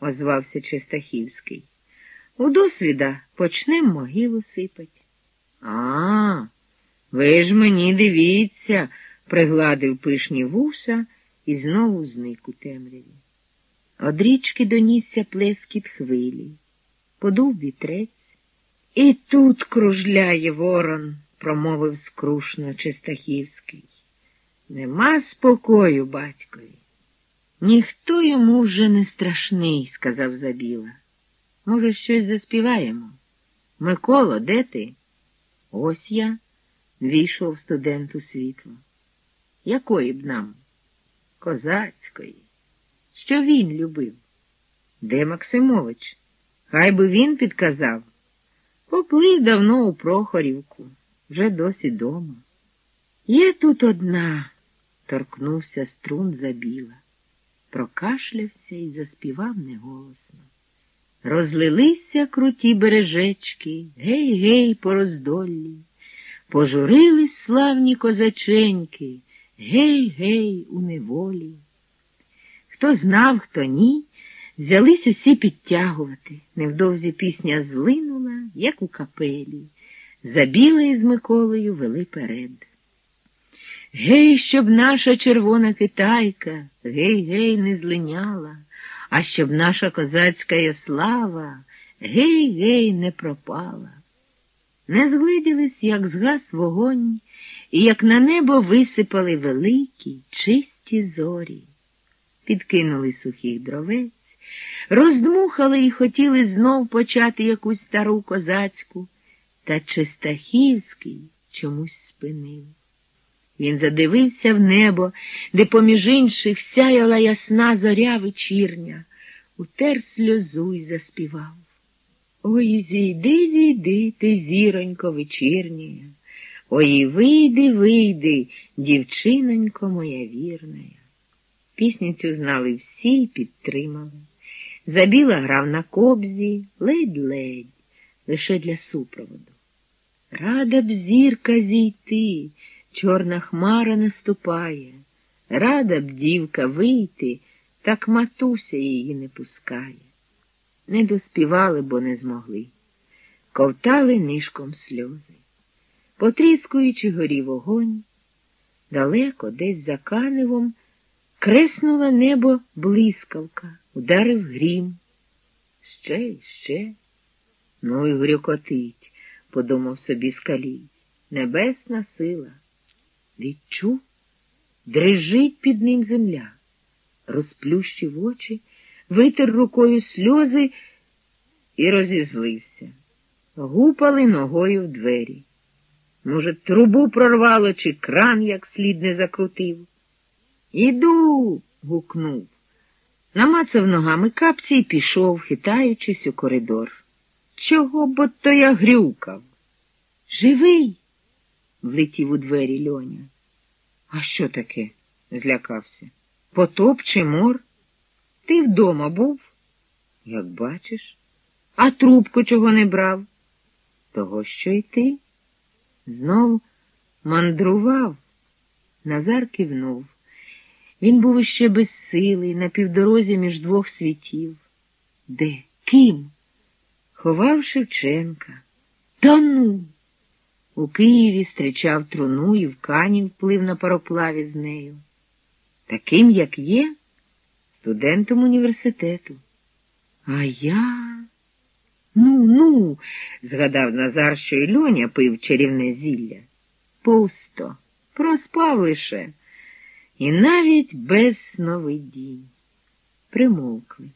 озвався Чистахівський. У досвіда почнем могилу сипать. А, ви ж мені дивіться, пригладив пишні вуса і знову зник у темряві. Од річки донісся плескіт хвилі, подув вітрець. І тут кружляє ворон, промовив скрушно Чистахівський. Нема спокою, батькові. Ніхто йому вже не страшний, сказав Забіла. Може, щось заспіваємо? Миколо, де ти? Ось я, війшов студент у світло. Якої б нам? Козацької. Що він любив? Де Максимович? Хай би він підказав. Поплив давно у Прохорівку, вже досі дома. Є тут одна, торкнувся струн забіла, прокашлявся і заспівав неголосно. Розлилися круті бережечки, гей, гей, по роздоллі, пожурились славні козаченьки, гей, гей, у неволі. Хто знав, хто ні, взялись усі підтягувати. Невдовзі пісня злинула, як у капелі. Забіла із Миколою вели перед. Гей, щоб наша червона китайка, гей, гей, не злиняла, а щоб наша козацька слава, гей, гей, не пропала. Не зглиділись, як згас вогонь, і як на небо висипали великі, чисті зорі. Підкинули сухих дровець, роздмухали і хотіли знов почати якусь стару козацьку, та Чистахівський чомусь спинив. Він задивився в небо, де поміж інших сяяла ясна зоря вечірня, утер сльозу й заспівав. Ой, зійди, зійди, ти, зіронько вечірня, ой, вийди, вийди, дівчинонько моя вірна. Пісню цю знали всі й підтримали. Забіла грав на кобзі, ледь-ледь, лише для супроводу. Рада б зірка зійти, чорна хмара наступає, рада б дівка вийти, так матуся її не пускає. Не доспівали, бо не змогли. Ковтали нишком сльози. Потріскуючи горів огонь, далеко, десь за каневом, креснула небо блискавка, ударив грім. Ще й ще. Ну і грюкотить, подумав собі скалій. Небесна сила. Відчув, дрижить під ним земля, розплющив очі, витер рукою сльози і розізлився. Гупали ногою в двері. Може, трубу прорвало, чи кран як слід не закрутив. Іду. гукнув. Намацав ногами капці і пішов, хитаючись у коридор. Чого бо то я грюкав? Живий? Влетів у двері льоня. А що таке? злякався. Потоп чи мор? Ти вдома був? Як бачиш, а трубку чого не брав? Того, що й ти? Знов мандрував. Назар кивнув. Він був іще безсилий, на півдорозі між двох світів. Де? Ким? Ховав Шевченка. Та ну. У Києві зустрічав труну і в Кані вплив на пароплаві з нею. Таким, як є, студентом університету. А я. Ну, ну, згадав Назар, що й льоня пив чарівне зілля. Пусто, проспав лише, і навіть без сновидінь. Примовкли.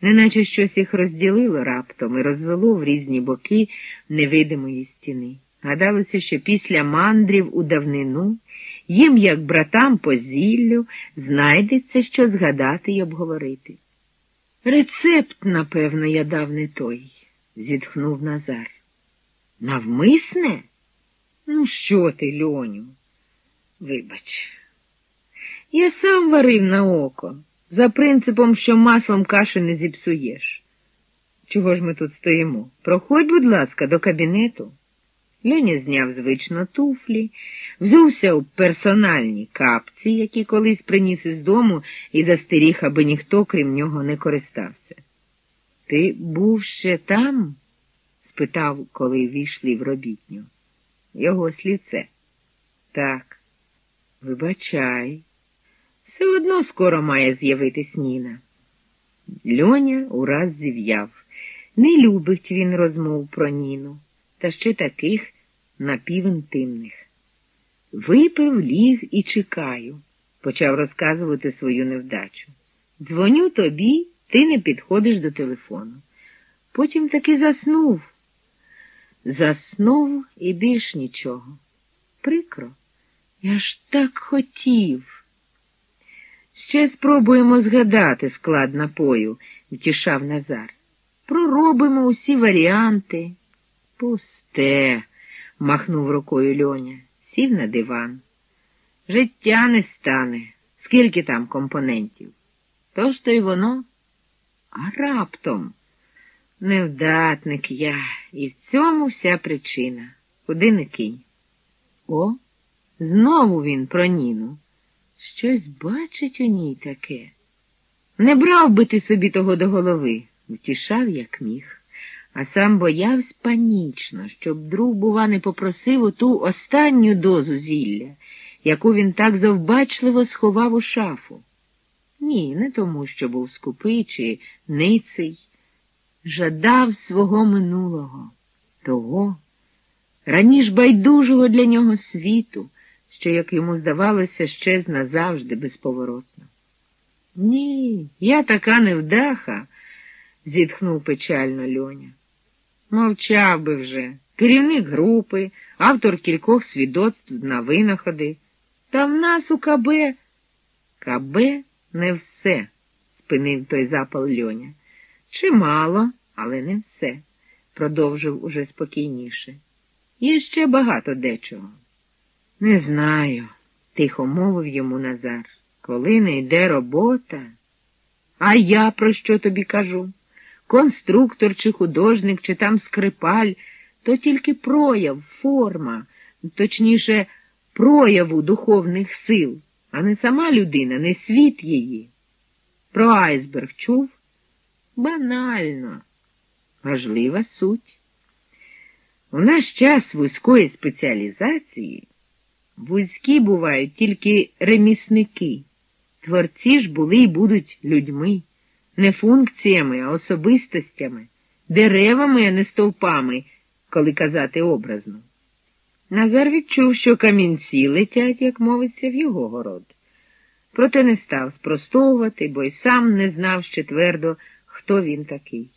Неначе щось їх розділило раптом і розвело в різні боки невидимої стіни. Гадалося, що після мандрів у давнину їм, як братам по зіллю, знайдеться що згадати й обговорити. Рецепт, напевно, я дав не той, зітхнув Назар. Навмисне? Ну, що ти, льоню? Вибач, я сам варив на око, за принципом, що маслом каші не зіпсуєш. Чого ж ми тут стоїмо? Проходь, будь ласка, до кабінету. Льоня зняв звично туфлі, взувся у персональні капці, які колись приніс із дому і застеріг, аби ніхто, крім нього, не користався. Ти був ще там? спитав, коли війшли в робітню. Його сліце. Так. Вибачай. Все одно скоро має з'явитись Ніна. Льоня ураз зів'яв. Не любить він розмов про Ніну, та ще таких напівінтимних. Випив, ліг і чекаю, почав розказувати свою невдачу. Дзвоню тобі, ти не підходиш до телефону. Потім таки заснув. Заснув і більш нічого. Прикро, я ж так хотів. Ще спробуємо згадати склад напою, втішав Назар. Проробимо усі варіанти. Пусте, махнув рукою Льоня, сів на диван. Життя не стане, скільки там компонентів. Тож то й воно, а раптом. Невдатник я, і в цьому вся причина. Куди не кинь. О, знову він про Ніну. Щось бачить у ній таке. Не брав би ти собі того до голови, втішав, як міг, а сам боявся панічно, щоб друг, бува, не попросив оту останню дозу зілля, яку він так завбачливо сховав у шафу. Ні, не тому, що був скупий чи ниций, жадав свого минулого, того, раніш байдужого для нього світу що, як йому здавалося, щез назавжди безповоротно. Ні, я така невдаха, зітхнув печально Льоня. Мовчав би вже, керівник групи, автор кількох свідоцтв на винаходи. Та в нас у КБ. КБ не все, спинив той запал Льоня. Чимало, але не все, продовжив уже спокійніше. Є ще багато дечого. Не знаю, тихо мовив йому Назар. Коли не йде робота. А я про що тобі кажу? Конструктор чи художник, чи там скрипаль, то тільки прояв, форма, точніше, прояву духовних сил, а не сама людина, не світ її. Про айсберг чув? Банально, важлива суть. У наш час вузької спеціалізації. Вузькі бувають тільки ремісники. Творці ж були і будуть людьми, не функціями, а особистостями, деревами, а не стовпами, коли казати образно. Назар відчув, що камінці летять, як мовиться, в його город. Проте не став спростовувати, бо й сам не знав ще твердо, хто він такий.